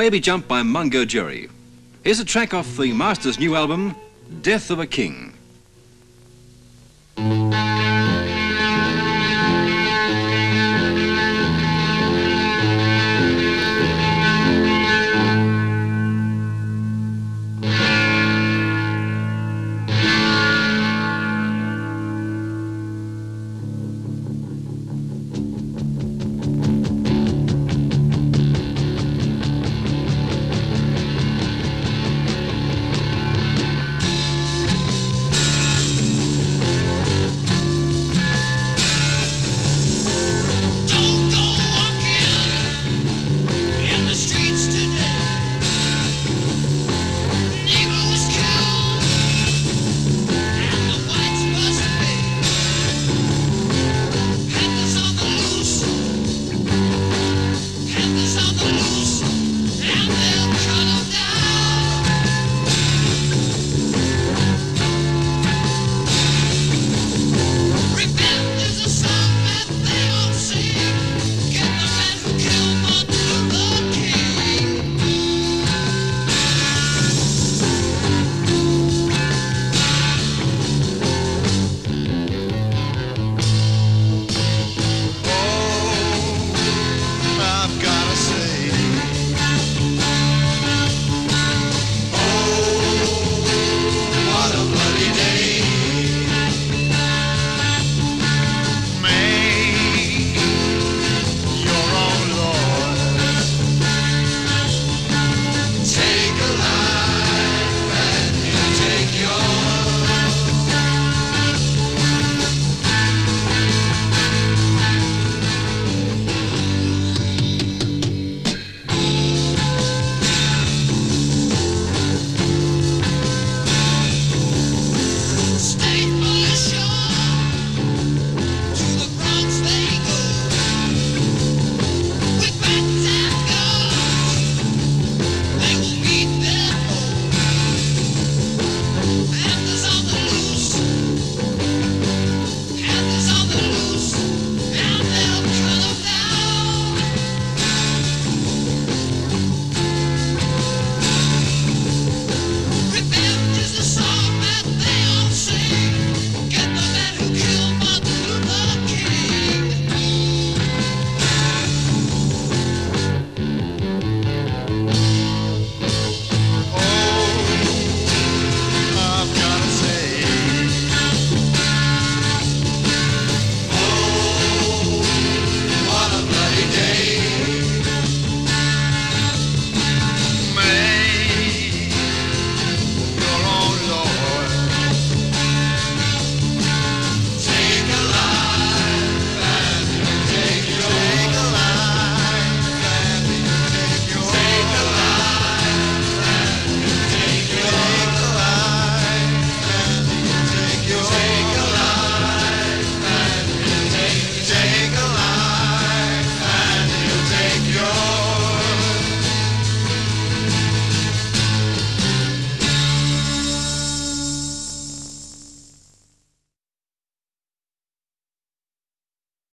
Baby Jump by Mungo Jerry. Here's a track off the Masters' new album, Death of a King.